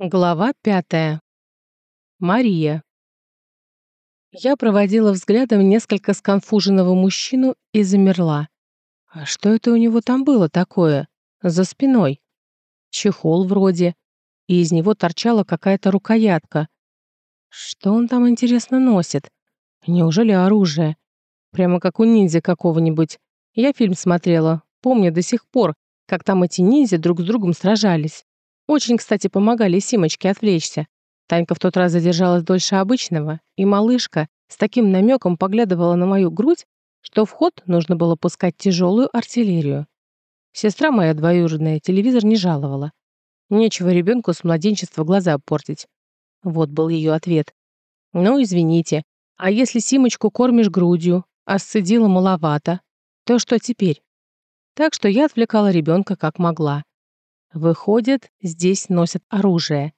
Глава пятая. Мария. Я проводила взглядом несколько сконфуженного мужчину и замерла. А что это у него там было такое? За спиной. Чехол вроде. И из него торчала какая-то рукоятка. Что он там, интересно, носит? Неужели оружие? Прямо как у ниндзя какого-нибудь. Я фильм смотрела. Помню до сих пор, как там эти ниндзя друг с другом сражались. Очень, кстати, помогали Симочке отвлечься. Танька в тот раз задержалась дольше обычного, и малышка с таким намеком поглядывала на мою грудь, что в ход нужно было пускать тяжелую артиллерию. Сестра моя двоюродная телевизор не жаловала. Нечего ребенку с младенчества глаза портить. Вот был ее ответ. «Ну, извините, а если Симочку кормишь грудью, а сцедила маловато, то что теперь?» Так что я отвлекала ребенка как могла. Выходит, здесь носят оружие.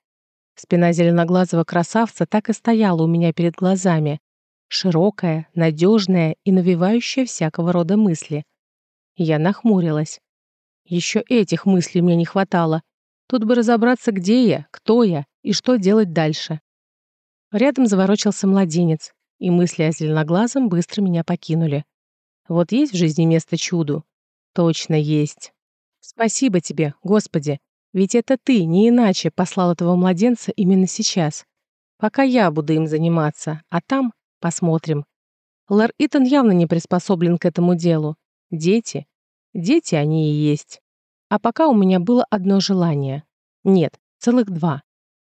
Спина зеленоглазого красавца так и стояла у меня перед глазами. Широкая, надежная и навевающая всякого рода мысли. Я нахмурилась. Еще этих мыслей мне не хватало. Тут бы разобраться, где я, кто я и что делать дальше. Рядом заворочился младенец, и мысли о зеленоглазом быстро меня покинули. Вот есть в жизни место чуду? Точно есть. Спасибо тебе, Господи, ведь это ты, не иначе, послал этого младенца именно сейчас. Пока я буду им заниматься, а там посмотрим. Лэр Итан явно не приспособлен к этому делу. Дети. Дети они и есть. А пока у меня было одно желание. Нет, целых два.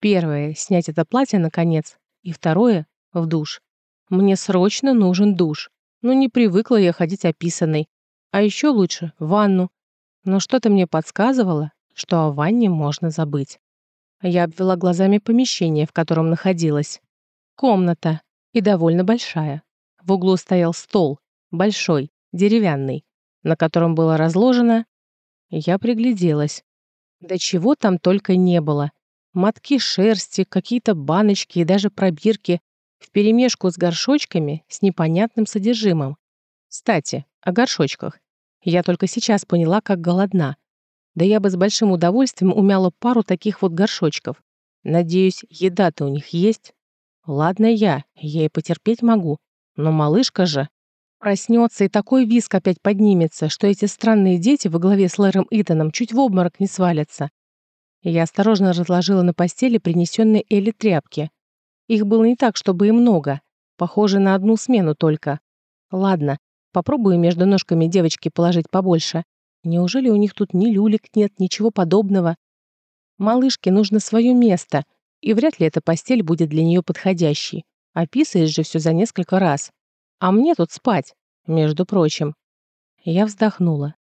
Первое — снять это платье, наконец. И второе — в душ. Мне срочно нужен душ. Ну, не привыкла я ходить описанной. А еще лучше — в ванну но что-то мне подсказывало, что о ванне можно забыть. Я обвела глазами помещение, в котором находилась. Комната, и довольно большая. В углу стоял стол, большой, деревянный, на котором было разложено... Я пригляделась. Да чего там только не было. Мотки шерсти, какие-то баночки и даже пробирки вперемешку с горшочками с непонятным содержимым. Кстати, о горшочках. Я только сейчас поняла, как голодна. Да я бы с большим удовольствием умяла пару таких вот горшочков. Надеюсь, еда-то у них есть. Ладно я, я и потерпеть могу. Но малышка же... Проснется, и такой виск опять поднимется, что эти странные дети во главе с Лэром Итаном чуть в обморок не свалятся. Я осторожно разложила на постели принесенные Элли тряпки. Их было не так, чтобы и много. Похоже на одну смену только. Ладно, Попробую между ножками девочки положить побольше. Неужели у них тут ни люлек нет, ничего подобного? Малышке нужно свое место, и вряд ли эта постель будет для нее подходящей. Описываешь же все за несколько раз. А мне тут спать, между прочим. Я вздохнула.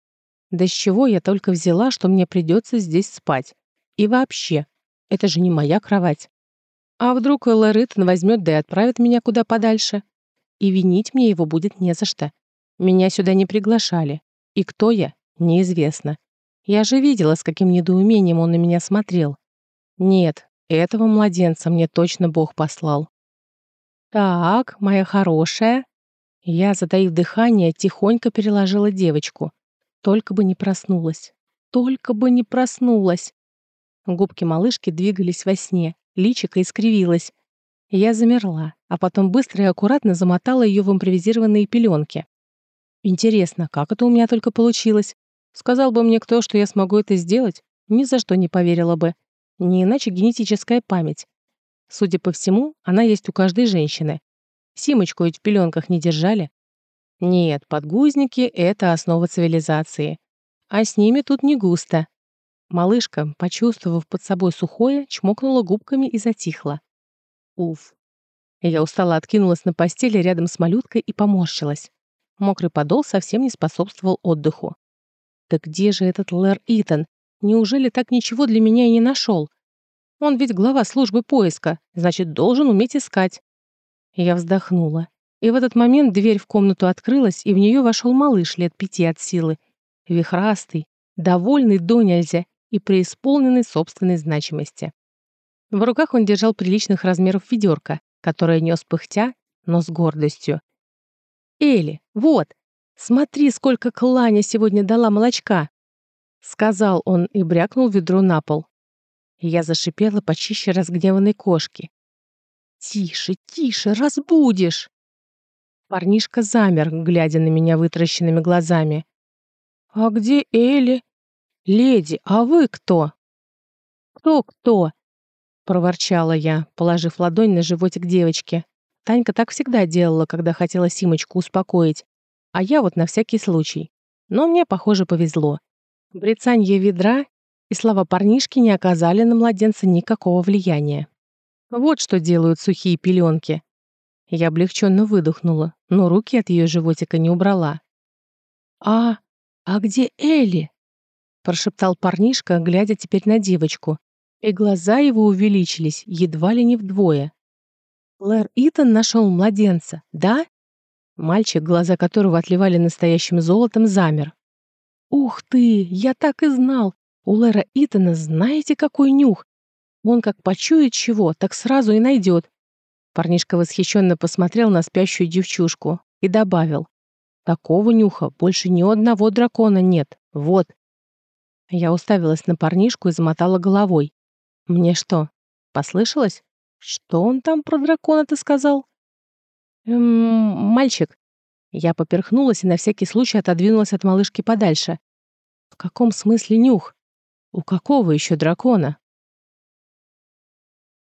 Да с чего я только взяла, что мне придется здесь спать? И вообще, это же не моя кровать. А вдруг Лоритон возьмет да и отправит меня куда подальше? И винить мне его будет не за что. Меня сюда не приглашали. И кто я, неизвестно. Я же видела, с каким недоумением он на меня смотрел. Нет, этого младенца мне точно Бог послал. «Так, моя хорошая». Я, затаив дыхание, тихонько переложила девочку. Только бы не проснулась. Только бы не проснулась. Губки малышки двигались во сне, личико искривилось. Я замерла, а потом быстро и аккуратно замотала ее в импровизированные пеленки. Интересно, как это у меня только получилось? Сказал бы мне кто, что я смогу это сделать, ни за что не поверила бы. Не иначе генетическая память. Судя по всему, она есть у каждой женщины. Симочку ведь в пеленках не держали. Нет, подгузники — это основа цивилизации. А с ними тут не густо. Малышка, почувствовав под собой сухое, чмокнула губками и затихла. Уф. Я устало откинулась на постели рядом с малюткой и поморщилась. Мокрый подол совсем не способствовал отдыху. «Да где же этот Лэр Итан? Неужели так ничего для меня и не нашел? Он ведь глава службы поиска, значит, должен уметь искать». Я вздохнула. И в этот момент дверь в комнату открылась, и в нее вошел малыш лет пяти от силы. Вихрастый, довольный до нельзя и преисполненный собственной значимости. В руках он держал приличных размеров ведерко, которое нес пыхтя, но с гордостью. «Эли, вот, смотри, сколько Кланя сегодня дала молочка!» Сказал он и брякнул ведро на пол. Я зашипела почище разгневанной кошки. «Тише, тише, разбудишь!» Парнишка замер, глядя на меня вытаращенными глазами. «А где Элли?» «Леди, а вы кто?» «Кто-кто?» — проворчала я, положив ладонь на животик девочки. Танька так всегда делала, когда хотела Симочку успокоить, а я вот на всякий случай. Но мне, похоже, повезло. Брецанье ведра и слова парнишки не оказали на младенца никакого влияния. Вот что делают сухие пеленки. Я облегченно выдохнула, но руки от ее животика не убрала. «А, а где Элли?» прошептал парнишка, глядя теперь на девочку, и глаза его увеличились едва ли не вдвое. «Лэр Итан нашел младенца, да?» Мальчик, глаза которого отливали настоящим золотом, замер. «Ух ты! Я так и знал! У Лэра Итана знаете, какой нюх? Он как почует чего, так сразу и найдет. Парнишка восхищенно посмотрел на спящую девчушку и добавил. Такого нюха больше ни одного дракона нет. Вот. Я уставилась на парнишку и замотала головой. Мне что, послышалось? Что он там про дракона-то сказал? Эм, мальчик. Я поперхнулась и на всякий случай отодвинулась от малышки подальше. В каком смысле нюх? У какого еще дракона?